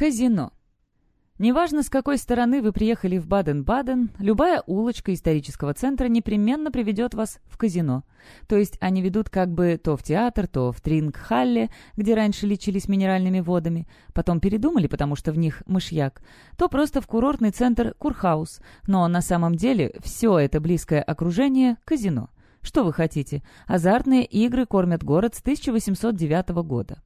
Казино. Неважно, с какой стороны вы приехали в Баден-Баден, любая улочка исторического центра непременно приведет вас в казино. То есть они ведут как бы то в театр, то в Трингхалле, где раньше лечились минеральными водами, потом передумали, потому что в них мышьяк, то просто в курортный центр Курхаус, но на самом деле все это близкое окружение – казино. Что вы хотите? Азартные игры кормят город с 1809 года.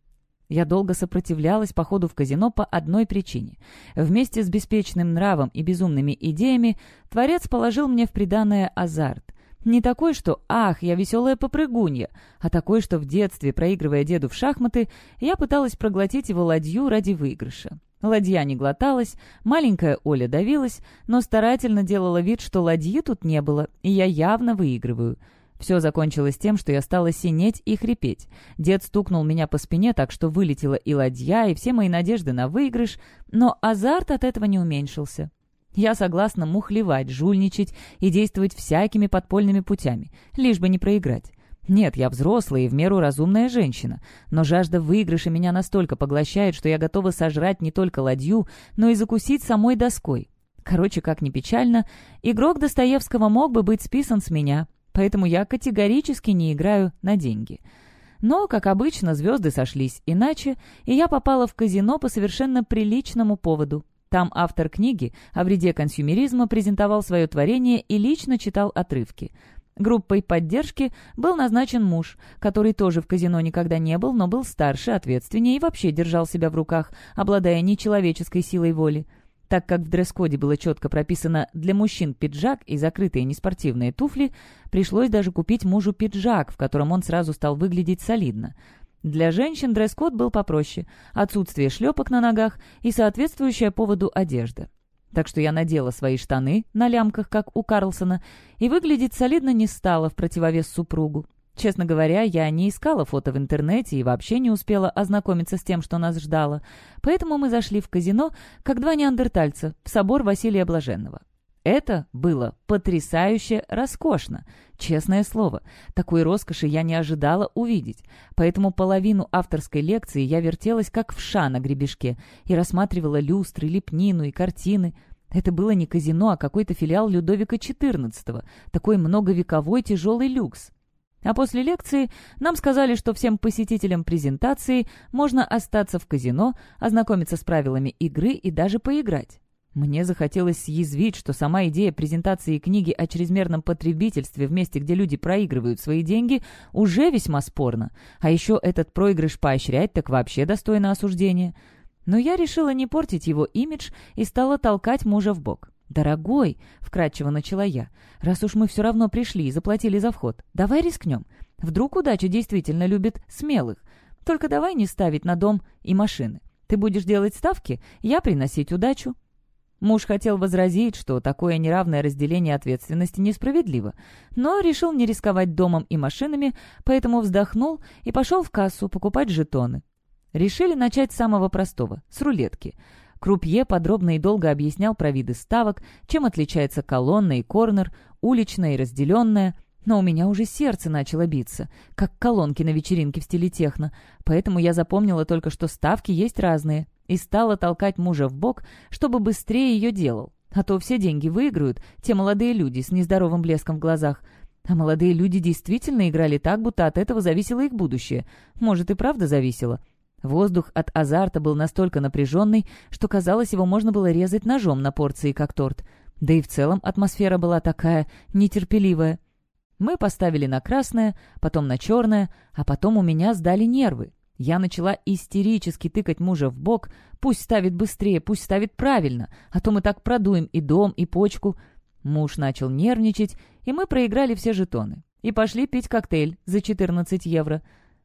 Я долго сопротивлялась походу в казино по одной причине. Вместе с беспечным нравом и безумными идеями Творец положил мне в приданное азарт. Не такой, что «ах, я веселая попрыгунья», а такой, что в детстве, проигрывая деду в шахматы, я пыталась проглотить его ладью ради выигрыша. Ладья не глоталась, маленькая Оля давилась, но старательно делала вид, что ладьи тут не было, и я явно выигрываю — все закончилось тем, что я стала синеть и хрипеть. Дед стукнул меня по спине так, что вылетела и ладья, и все мои надежды на выигрыш, но азарт от этого не уменьшился. Я согласна мухлевать, жульничать и действовать всякими подпольными путями, лишь бы не проиграть. Нет, я взрослая и в меру разумная женщина, но жажда выигрыша меня настолько поглощает, что я готова сожрать не только ладью, но и закусить самой доской. Короче, как ни печально, игрок Достоевского мог бы быть списан с меня, поэтому я категорически не играю на деньги. Но, как обычно, звезды сошлись иначе, и я попала в казино по совершенно приличному поводу. Там автор книги о вреде консюмеризма презентовал свое творение и лично читал отрывки. Группой поддержки был назначен муж, который тоже в казино никогда не был, но был старше, ответственнее и вообще держал себя в руках, обладая нечеловеческой силой воли. Так как в дресс-коде было четко прописано «для мужчин пиджак и закрытые неспортивные туфли», пришлось даже купить мужу пиджак, в котором он сразу стал выглядеть солидно. Для женщин дресс-код был попроще – отсутствие шлепок на ногах и соответствующая поводу одежда. Так что я надела свои штаны на лямках, как у Карлсона, и выглядеть солидно не стала в противовес супругу. Честно говоря, я не искала фото в интернете и вообще не успела ознакомиться с тем, что нас ждало, поэтому мы зашли в казино, как два неандертальца, в собор Василия Блаженного. Это было потрясающе роскошно, честное слово. Такой роскоши я не ожидала увидеть, поэтому половину авторской лекции я вертелась как вша на гребешке и рассматривала люстры, лепнину и картины. Это было не казино, а какой-то филиал Людовика XIV, такой многовековой тяжелый люкс. А после лекции нам сказали, что всем посетителям презентации можно остаться в казино, ознакомиться с правилами игры и даже поиграть. Мне захотелось съязвить, что сама идея презентации книги о чрезмерном потребительстве в месте, где люди проигрывают свои деньги, уже весьма спорна. А еще этот проигрыш поощрять так вообще достойно осуждения. Но я решила не портить его имидж и стала толкать мужа в бок. «Дорогой», — вкратчиво начала я, — «раз уж мы все равно пришли и заплатили за вход, давай рискнем. Вдруг удача действительно любит смелых. Только давай не ставить на дом и машины. Ты будешь делать ставки, я приносить удачу». Муж хотел возразить, что такое неравное разделение ответственности несправедливо, но решил не рисковать домом и машинами, поэтому вздохнул и пошел в кассу покупать жетоны. Решили начать с самого простого — с рулетки — Крупье подробно и долго объяснял про виды ставок, чем отличается колонна и корнер, уличная и разделенная, но у меня уже сердце начало биться, как колонки на вечеринке в стиле техно, поэтому я запомнила только, что ставки есть разные, и стала толкать мужа в бок, чтобы быстрее ее делал. А то все деньги выиграют те молодые люди с нездоровым блеском в глазах. А молодые люди действительно играли так, будто от этого зависело их будущее. Может, и правда зависело. Воздух от азарта был настолько напряженный, что казалось, его можно было резать ножом на порции, как торт. Да и в целом атмосфера была такая нетерпеливая. Мы поставили на красное, потом на черное, а потом у меня сдали нервы. Я начала истерически тыкать мужа в бок. Пусть ставит быстрее, пусть ставит правильно, а то мы так продуем и дом, и почку. Муж начал нервничать, и мы проиграли все жетоны. И пошли пить коктейль за 14 евро.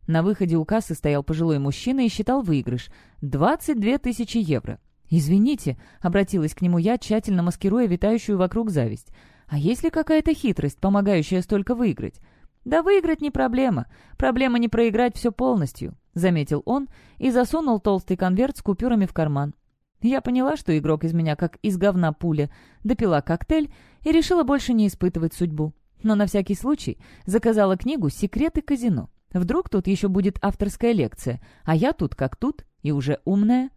На выходе у кассы стоял пожилой мужчина и считал выигрыш — 22 тысячи евро. «Извините», — обратилась к нему я, тщательно маскируя витающую вокруг зависть. «А есть ли какая-то хитрость, помогающая столько выиграть?» «Да выиграть не проблема. Проблема не проиграть все полностью», — заметил он и засунул толстый конверт с купюрами в карман. Я поняла, что игрок из меня как из говна пуля, допила коктейль и решила больше не испытывать судьбу. Но на всякий случай заказала книгу «Секреты казино». Вдруг тут еще будет авторская лекция, а я тут как тут и уже умная.